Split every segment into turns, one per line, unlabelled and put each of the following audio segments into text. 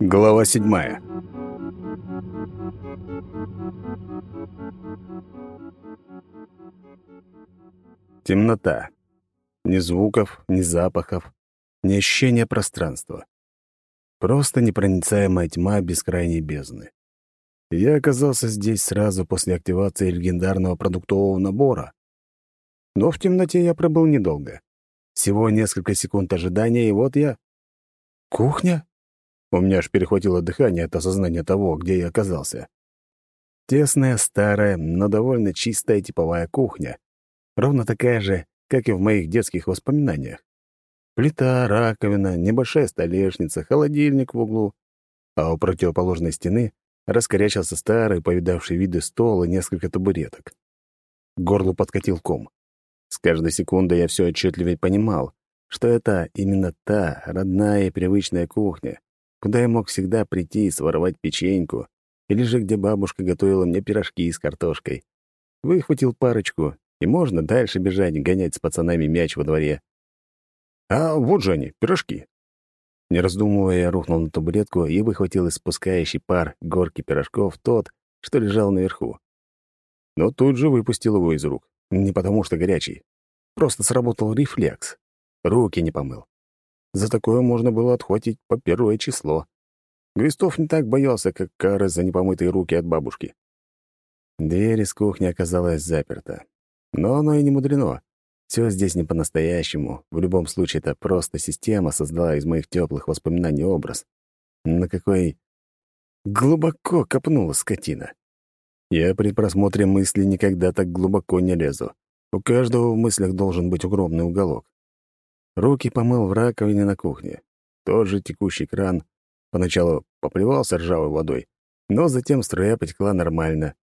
Глава седьмая. Темнота. Ни звуков, ни запахов, ни ощущения пространства. Просто непроницаемая тьма бескрайней бездны. Я оказался здесь сразу после активации легендарного продуктового набора. Но в темноте я пробыл недолго. Всего несколько секунд ожидания, и вот я... Кухня? У меня аж перехватило дыхание от осознания того, где я оказался. Тесная, старая, но довольно чистая типовая кухня. Ровно такая же, как и в моих детских воспоминаниях. Плита, раковина, небольшая столешница, холодильник в углу. А у противоположной стены раскорячился старый, повидавший виды стол и несколько табуреток. К горлу подкатил ком. С каждой секундой я все отчетливее понимал, что это именно та родная и привычная кухня, куда я мог всегда прийти и своровать печеньку, или же где бабушка готовила мне пирожки с картошкой. Выхватил парочку, и можно дальше бежать, гонять с пацанами мяч во дворе. А вот же они, пирожки. Не раздумывая, я рухнул на табуретку и выхватил из спускающий пар горки пирожков тот, что лежал наверху. Но тут же выпустил его из рук. Не потому что горячий. Просто сработал рефлекс. Руки не помыл. За такое можно было отхватить по первое число. Гвистов не так боялся, как кары за непомытые руки от бабушки. Дверь из кухни оказалась заперта. Но оно и не мудрено. Все здесь не по-настоящему. В любом случае, это просто система создала из моих теплых воспоминаний образ. На какой глубоко копнула скотина. Я при просмотре мыслей никогда так глубоко не лезу. У каждого в мыслях должен быть огромный уголок. Руки помыл в раковине на кухне. Тот же текущий кран. Поначалу поплевался ржавой водой, но затем струя потекла нормально.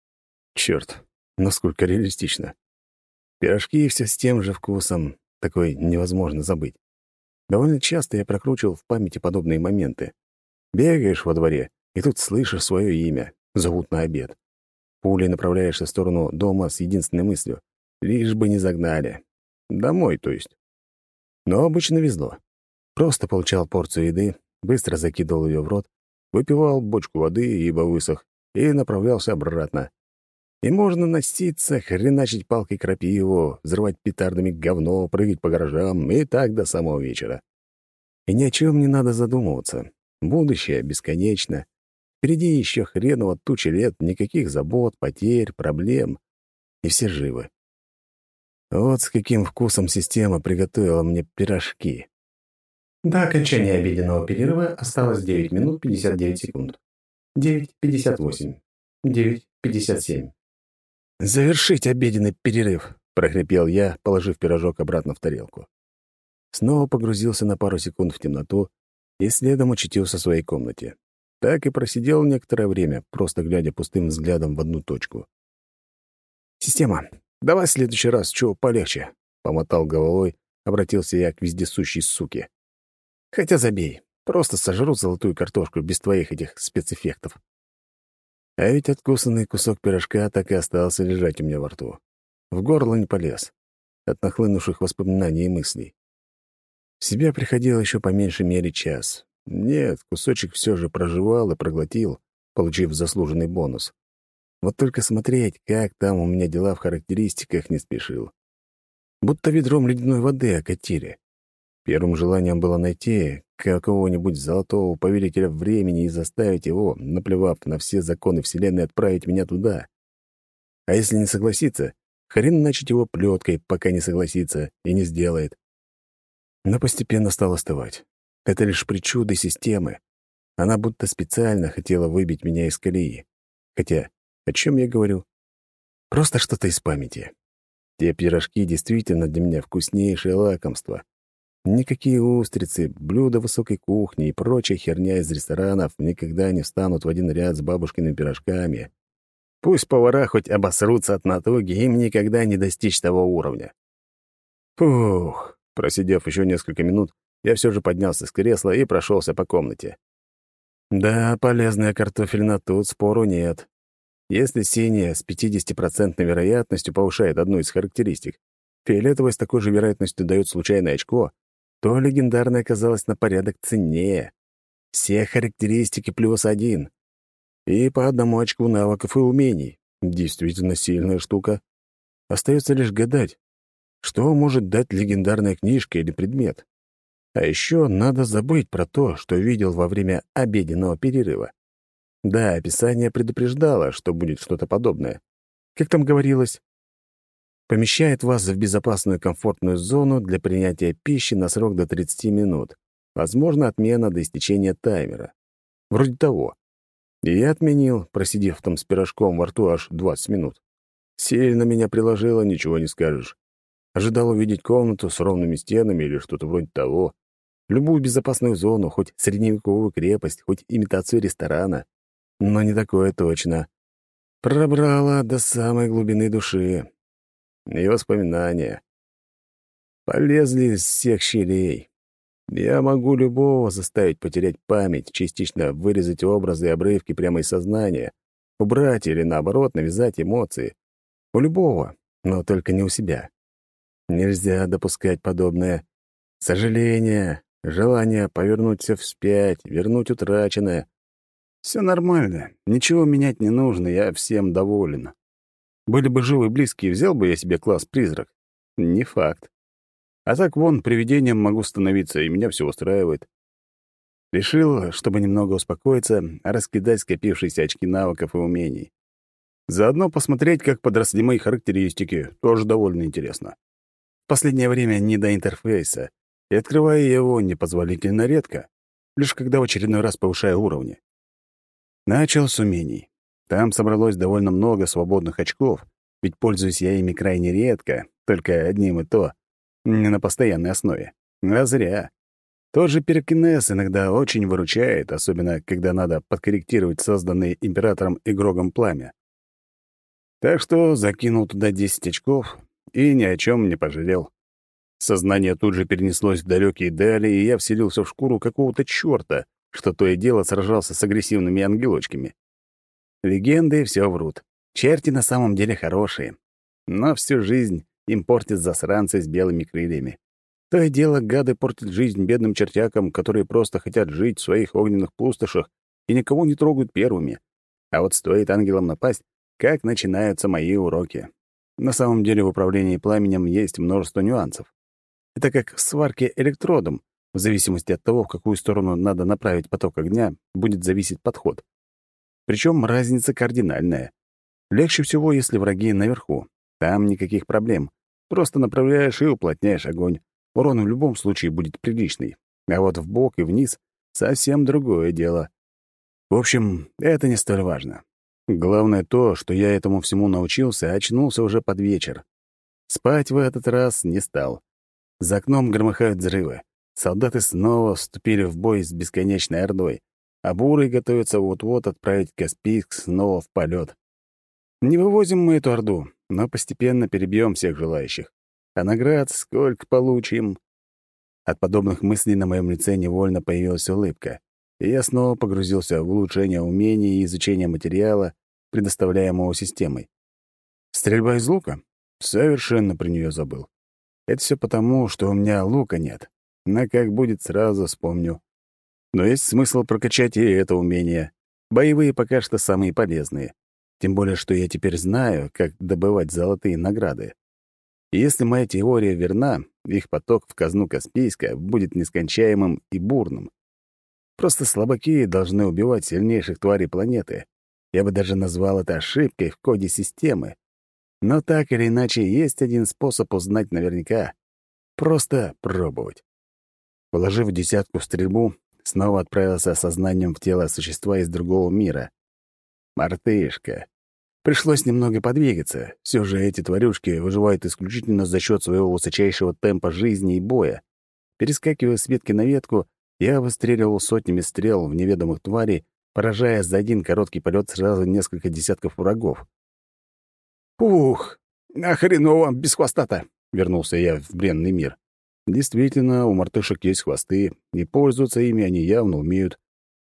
Черт, насколько реалистично. Пирожки все с тем же вкусом. Такой невозможно забыть. Довольно часто я прокручивал в памяти подобные моменты. Бегаешь во дворе, и тут слышишь свое имя. Зовут на обед. Пулей направляешься в сторону дома с единственной мыслью. Лишь бы не загнали. Домой, то есть. Но обычно везло. Просто получал порцию еды, быстро закидывал ее в рот, выпивал бочку воды, ибо высох, и направлялся обратно. И можно носиться, хреначить палкой крапиву, взрывать петардами говно, прыгать по гаражам, и так до самого вечера. И ни о чем не надо задумываться. Будущее бесконечно. Впереди еще хреново тучи лет, никаких забот, потерь, проблем. И все живы. Вот с каким вкусом система приготовила мне пирожки.
До окончания обеденного перерыва осталось 9 минут 59 секунд. 9.58. 9.57.
«Завершить обеденный перерыв», — прохрипел я, положив пирожок обратно в тарелку. Снова погрузился на пару секунд в темноту и следом очутился в своей комнате. Так и просидел некоторое время, просто глядя пустым взглядом в одну точку. «Система, давай в следующий раз чего полегче», — помотал головой, обратился я к вездесущей суке. «Хотя забей, просто сожру золотую картошку без твоих этих спецэффектов». А ведь откусанный кусок пирожка так и остался лежать у меня во рту. В горло не полез. От нахлынувших воспоминаний и мыслей. В себя приходил еще по меньшей мере час. Нет, кусочек все же проживал и проглотил, получив заслуженный бонус. Вот только смотреть, как там у меня дела в характеристиках, не спешил. Будто ведром ледяной воды окатили. Первым желанием было найти какого-нибудь золотого повелителя времени и заставить его, наплевав на все законы Вселенной, отправить меня туда. А если не согласится, хрен начать его плеткой, пока не согласится и не сделает. Но постепенно стал остывать. Это лишь причуды системы. Она будто специально хотела выбить меня из колеи. Хотя, о чем я говорю? Просто что-то из памяти. Те пирожки действительно для меня вкуснейшее лакомство. Никакие устрицы, блюда высокой кухни и прочая херня из ресторанов никогда не встанут в один ряд с бабушкиными пирожками. Пусть повара хоть обосрутся от натуги, им никогда не достичь того уровня. Фух, просидев еще несколько минут, я все же поднялся с кресла и прошелся по комнате. Да, полезная картофельна тут, спору нет. Если синяя с 50% вероятностью повышает одну из характеристик, фиолетовая с такой же вероятностью дает случайное очко, то легендарное оказалось на порядок ценнее. Все характеристики плюс один. И по одному очку навыков и умений. Действительно сильная штука. Остается лишь гадать, что может дать легендарная книжка или предмет. А еще надо забыть про то, что видел во время обеденного перерыва. Да, описание предупреждало, что будет что-то подобное. Как там говорилось? Помещает вас в безопасную комфортную зону для принятия пищи на срок до 30 минут. Возможно, отмена до истечения таймера. Вроде того. И я отменил, просидев там с пирожком во рту аж 20 минут. Сильно меня приложило, ничего не скажешь. Ожидал увидеть комнату с ровными стенами или что-то вроде того. Любую безопасную зону, хоть средневековую крепость, хоть имитацию ресторана. Но не такое точно. Пробрало до самой глубины души. И воспоминания. Полезли из всех щелей. Я могу любого заставить потерять память, частично вырезать образы и обрывки прямо из сознания, убрать или, наоборот, навязать эмоции. У любого, но только не у себя. Нельзя допускать подобное. Сожаление, желание повернуть все вспять, вернуть утраченное. Все нормально, ничего менять не нужно, я всем доволен. Были бы живы близкие, взял бы я себе класс призрак. Не факт. А так вон, привидением могу становиться, и меня все устраивает. Решил, чтобы немного успокоиться, раскидать скопившиеся очки навыков и умений. Заодно посмотреть, как подросли мои характеристики, тоже довольно интересно. В последнее время не до интерфейса, и открываю его непозволительно редко, лишь когда в очередной раз повышаю уровни. Начал с умений. Там собралось довольно много свободных очков, ведь пользуюсь я ими крайне редко, только одним и то, не на постоянной основе. А зря. Тот же перекинез иногда очень выручает, особенно когда надо подкорректировать созданное императором игрогом пламя. Так что закинул туда 10 очков и ни о чем не пожалел. Сознание тут же перенеслось в далекие дали, и я вселился в шкуру какого-то чёрта, что то и дело сражался с агрессивными ангелочками. Легенды все врут. Черти на самом деле хорошие. Но всю жизнь им портят засранцы с белыми крыльями. То и дело гады портят жизнь бедным чертякам, которые просто хотят жить в своих огненных пустошах и никого не трогают первыми. А вот стоит ангелам напасть, как начинаются мои уроки. На самом деле в управлении пламенем есть множество нюансов. Это как в сварке электродом, в зависимости от того, в какую сторону надо направить поток огня, будет зависеть подход. Причем разница кардинальная. Легче всего, если враги наверху. Там никаких проблем. Просто направляешь и уплотняешь огонь. Урон в любом случае будет приличный. А вот в бок и вниз — совсем другое дело. В общем, это не столь важно. Главное то, что я этому всему научился, очнулся уже под вечер. Спать в этот раз не стал. За окном громыхают взрывы. Солдаты снова вступили в бой с бесконечной ордой, а буры готовятся вот-вот отправить Каспийск снова в полет. Не вывозим мы эту орду, но постепенно перебьем всех желающих. А наград сколько получим? От подобных мыслей на моем лице невольно появилась улыбка, и я снова погрузился в улучшение умений и изучение материала, предоставляемого системой. Стрельба из лука? Совершенно про нее забыл. Это все потому, что у меня лука нет. На как будет, сразу вспомню. Но есть смысл прокачать и это умение. Боевые пока что самые полезные. Тем более, что я теперь знаю, как добывать золотые награды. И если моя теория верна, их поток в казну Каспийска будет нескончаемым и бурным. Просто слабаки должны убивать сильнейших тварей планеты. Я бы даже назвал это ошибкой в коде системы. Но так или иначе, есть один способ узнать наверняка. Просто пробовать. Положив десятку в стрельбу, снова отправился сознанием в тело существа из другого мира. Мартышка. Пришлось немного подвигаться. Все же эти тварюшки выживают исключительно за счет своего высочайшего темпа жизни и боя. Перескакивая с ветки на ветку, я выстреливал сотнями стрел в неведомых тварей, поражая за один короткий полет сразу несколько десятков врагов. «Ух, а хреново, без хвоста-то!» — вернулся я в бренный мир. Действительно, у мартышек есть хвосты, и пользоваться ими они явно умеют.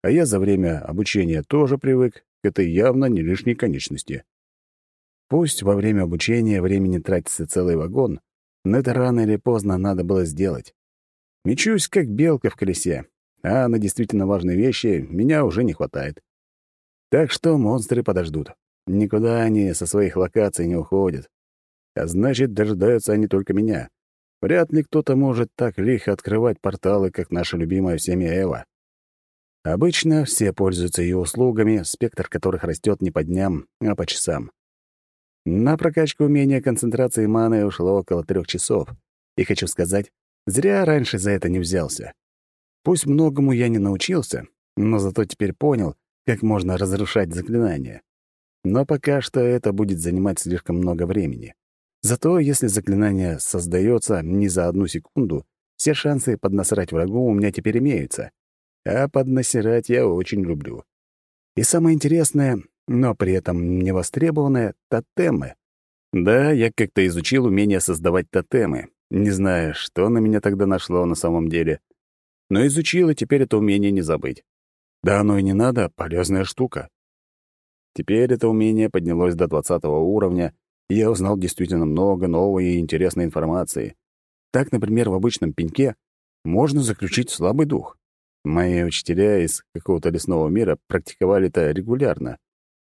А я за время обучения тоже привык к этой явно не лишней конечности. Пусть во время обучения времени тратится целый вагон, но это рано или поздно надо было сделать. Мечусь, как белка в колесе, а на действительно важные вещи меня уже не хватает. Так что монстры подождут. Никуда они со своих локаций не уходят. А значит, дожидаются они только меня. Вряд ли кто-то может так лихо открывать порталы, как наша любимая всеми Эва. Обычно все пользуются ее услугами, спектр которых растет не по дням, а по часам. На прокачку умения концентрации маны ушло около трех часов. И хочу сказать, зря раньше за это не взялся. Пусть многому я не научился, но зато теперь понял, как можно разрушать заклинания. Но пока что это будет занимать слишком много времени. Зато если заклинание создается не за одну секунду, все шансы поднасрать врагу у меня теперь имеются. А поднасирать я очень люблю. И самое интересное, но при этом невостребованное — тотемы. Да, я как-то изучил умение создавать тотемы. Не знаю, что на меня тогда нашло на самом деле. Но изучил, и теперь это умение не забыть. Да оно и не надо, полезная штука. Теперь это умение поднялось до 20 уровня, и я узнал действительно много новой и интересной информации. Так, например, в обычном пеньке можно заключить слабый дух. Мои учителя из какого-то лесного мира практиковали это регулярно,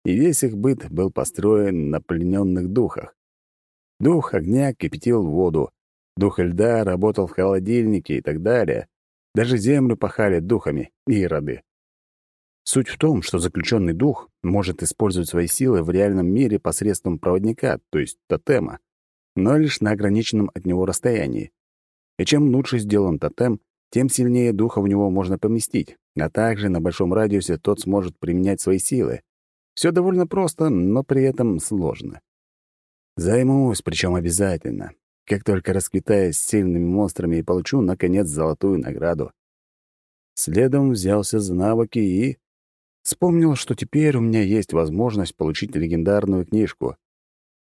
и весь их быт был построен на плененных духах. Дух огня кипятил воду, дух льда работал в холодильнике и так далее. Даже землю пахали духами, ироды. Суть в том, что заключенный дух может использовать свои силы в реальном мире посредством проводника, то есть тотема, но лишь на ограниченном от него расстоянии. И чем лучше сделан тотем, тем сильнее духа в него можно поместить, а также на большом радиусе тот сможет применять свои силы. Все довольно просто, но при этом сложно. Займусь, причем обязательно. Как только расквитаюсь с сильными монстрами и получу, наконец, золотую награду. Следом взялся за навыки и... Вспомнил, что теперь у меня есть возможность получить легендарную книжку.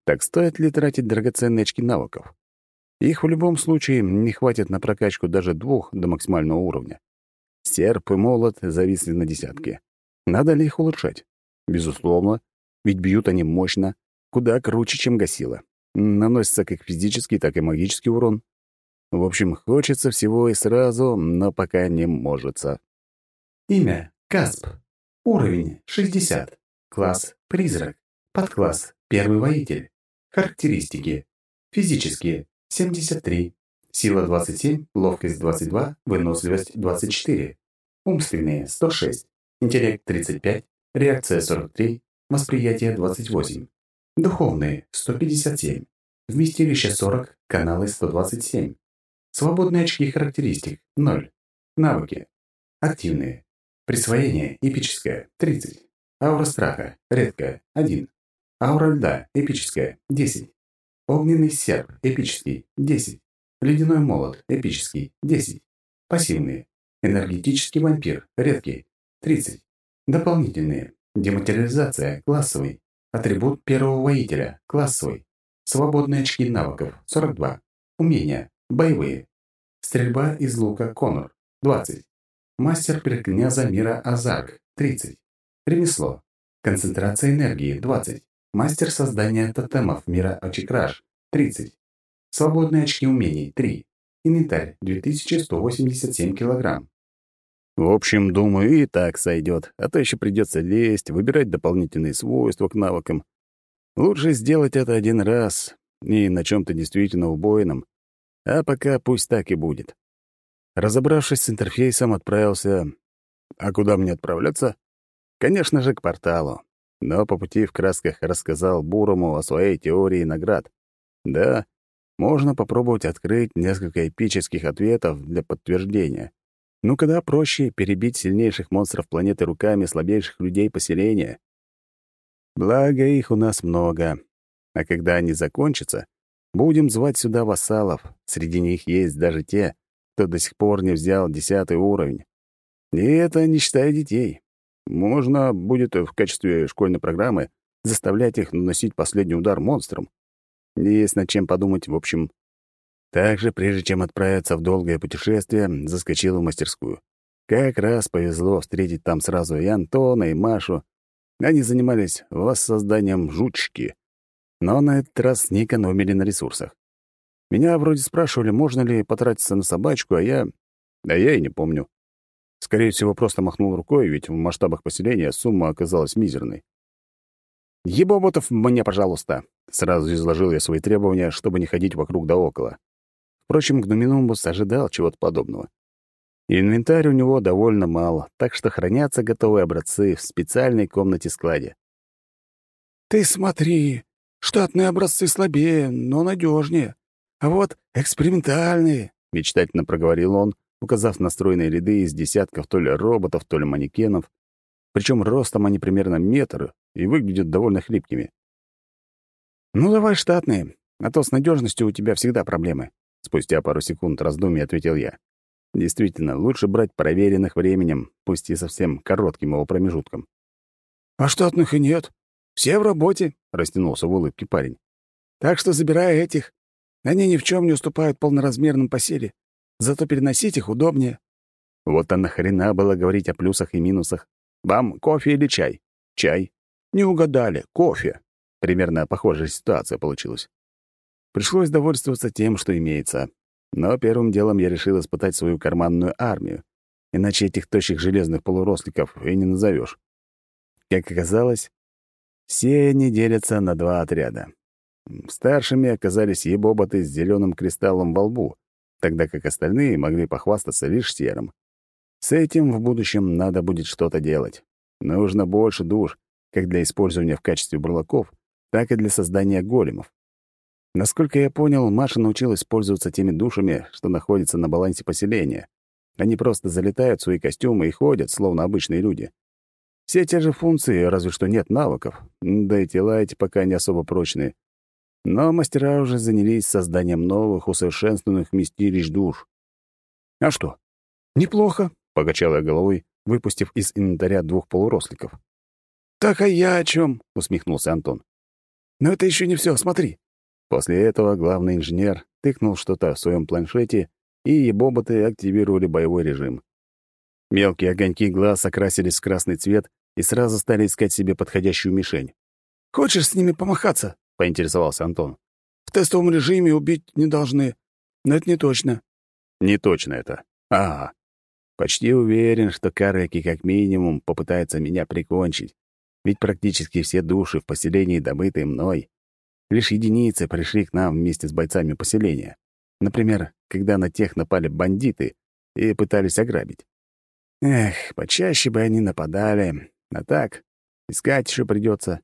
Так стоит ли тратить драгоценные очки навыков? Их в любом случае не хватит на прокачку даже двух до максимального уровня. Серп и молот зависли на десятке. Надо ли их улучшать? Безусловно, ведь бьют они мощно, куда круче, чем гасила. Наносится как физический, так и магический урон. В общем, хочется всего и сразу, но пока не можется.
Имя — Касп. Уровень 60. Класс Призрак. Подкласс Первый воитель. Характеристики. Физические 73. Сила 27, ловкость 22, выносливость 24. Умственные 106. Интеллект 35, реакция 43, восприятие 28. Духовные 157. Вместилище 40, каналы 127. Свободные очки характеристик 0. Навыки. Активные Присвоение эпическое – 30. Аура страха – редкая – 1. Аура льда – эпическая – 10. Огненный серп – эпический – 10. Ледяной молот – эпический – 10. Пассивные. Энергетический вампир – редкий – 30. Дополнительные. Дематериализация – классовый. Атрибут первого воителя – классовый. Свободные очки навыков – 42. Умения – боевые. Стрельба из лука – конур – 20. Мастер перекняза мира Азарк – 30. Ремесло. Концентрация энергии – 20. Мастер создания тотемов мира Очекраш – 30. Свободные очки умений – 3. Инвентарь – 2187 килограмм.
В общем, думаю, и так сойдет, а то еще придется лезть, выбирать дополнительные свойства к навыкам. Лучше сделать это один раз и на чем-то действительно убойном, а пока пусть так и будет. Разобравшись с интерфейсом, отправился... А куда мне отправляться? Конечно же, к порталу. Но по пути в красках рассказал Бурому о своей теории наград. Да, можно попробовать открыть несколько эпических ответов для подтверждения. Ну, когда проще перебить сильнейших монстров планеты руками слабейших людей поселения. Благо, их у нас много. А когда они закончатся, будем звать сюда вассалов. Среди них есть даже те, кто до сих пор не взял десятый уровень. И это не считая детей. Можно будет в качестве школьной программы заставлять их наносить последний удар монстрам. Есть над чем подумать, в общем. Также, прежде чем отправиться в долгое путешествие, заскочил в мастерскую. Как раз повезло встретить там сразу и Антона, и Машу. Они занимались воссозданием жучки. Но на этот раз не экономили на ресурсах. Меня вроде спрашивали, можно ли потратиться на собачку, а я Да я и не помню. Скорее всего, просто махнул рукой, ведь в масштабах поселения сумма оказалась мизерной. «Ебоботов мне, пожалуйста!» Сразу изложил я свои требования, чтобы не ходить вокруг да около. Впрочем, Гнуминумбус ожидал чего-то подобного. Инвентарь у него довольно мало, так что хранятся готовые образцы в специальной комнате-складе.
«Ты смотри, штатные образцы слабее, но надежнее. А вот экспериментальные», — мечтательно проговорил он, указав на стройные ряды из десятков то ли роботов, то ли манекенов. Причем ростом они примерно метр и выглядят довольно хлипкими. «Ну, давай штатные, а то с надежностью у тебя всегда проблемы», — спустя пару секунд раздумий ответил я. Действительно, лучше брать проверенных временем, пусть и совсем коротким его промежутком. «А штатных и нет. Все в работе», — растянулся в улыбке парень. «Так что забирай этих. Они ни в чем не уступают полноразмерным по силе. Зато переносить их удобнее».
Вот а нахрена было говорить о плюсах и минусах. Вам кофе или чай? Чай. Не угадали. Кофе. Примерно похожая ситуация получилась. Пришлось довольствоваться тем, что имеется. Но первым делом я решил испытать свою карманную армию. Иначе этих тощих железных полуросликов и не назовешь. Как оказалось, все они делятся на два отряда. Старшими оказались ебоботы с зеленым кристаллом во лбу, тогда как остальные могли похвастаться лишь серым. С этим в будущем надо будет что-то делать. Нужно больше душ, как для использования в качестве бурлаков, так и для создания големов. Насколько я понял, Маша научилась пользоваться теми душами, что находятся на балансе поселения. Они просто залетают в свои костюмы и ходят, словно обычные люди. Все те же функции, разве что нет навыков, да и тела эти пока не особо прочные. Но мастера уже занялись созданием новых, усовершенствованных вместилищ душ. «А что? Неплохо», — покачал я головой, выпустив из инвентаря двух полуросликов.
«Так а я о чем? усмехнулся Антон. «Но это еще не все, смотри».
После этого главный инженер тыкнул что-то в своем планшете, и боботы активировали боевой режим. Мелкие огоньки глаз окрасились в красный цвет и сразу стали искать себе подходящую мишень.
«Хочешь с ними помахаться?» — поинтересовался Антон. «В тестовом режиме убить не должны, но это не точно».
«Не точно это. А, почти уверен, что карлики как минимум попытаются меня прикончить, ведь практически все души в поселении добыты мной. Лишь единицы пришли к нам вместе с бойцами поселения. Например, когда на тех напали бандиты и пытались ограбить. Эх, почаще бы они нападали, а так искать еще придется.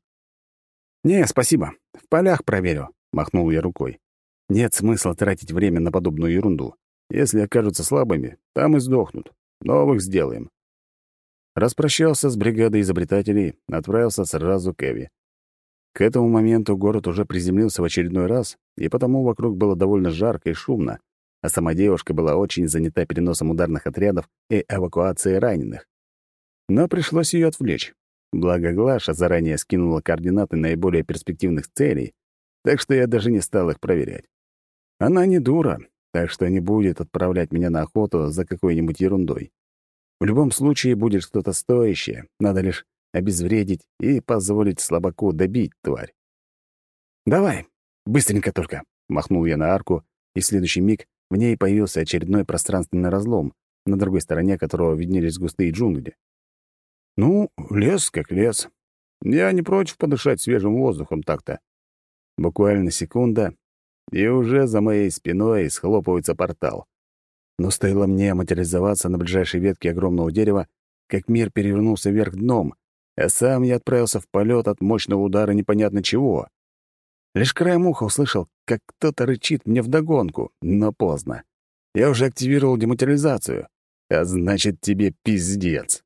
«Не, спасибо. В полях проверю», — махнул я рукой. «Нет смысла тратить время на подобную ерунду. Если окажутся слабыми, там и сдохнут. Новых сделаем». Распрощался с бригадой изобретателей, отправился сразу к Эви. К этому моменту город уже приземлился в очередной раз, и потому вокруг было довольно жарко и шумно, а сама девушка была очень занята переносом ударных отрядов и эвакуацией раненых. Но пришлось ее отвлечь. Благо Глаша заранее скинула координаты наиболее перспективных целей, так что я даже не стал их проверять. Она не дура, так что не будет отправлять меня на охоту за какой-нибудь ерундой. В любом случае будет что-то стоящее, надо лишь обезвредить и позволить слабаку добить тварь. «Давай, быстренько только», — махнул я на арку, и в следующий миг в ней появился очередной пространственный разлом, на другой стороне которого виднелись густые джунгли. Ну, лес как лес. Я не против подышать свежим воздухом так-то. Буквально секунда, и уже за моей спиной схлопывается портал. Но стоило мне материализоваться на ближайшей ветке огромного дерева, как мир перевернулся вверх дном, а сам я отправился в полет от мощного удара непонятно чего. Лишь краем уха услышал, как кто-то рычит мне вдогонку, но поздно. Я уже активировал дематериализацию, а значит, тебе пиздец.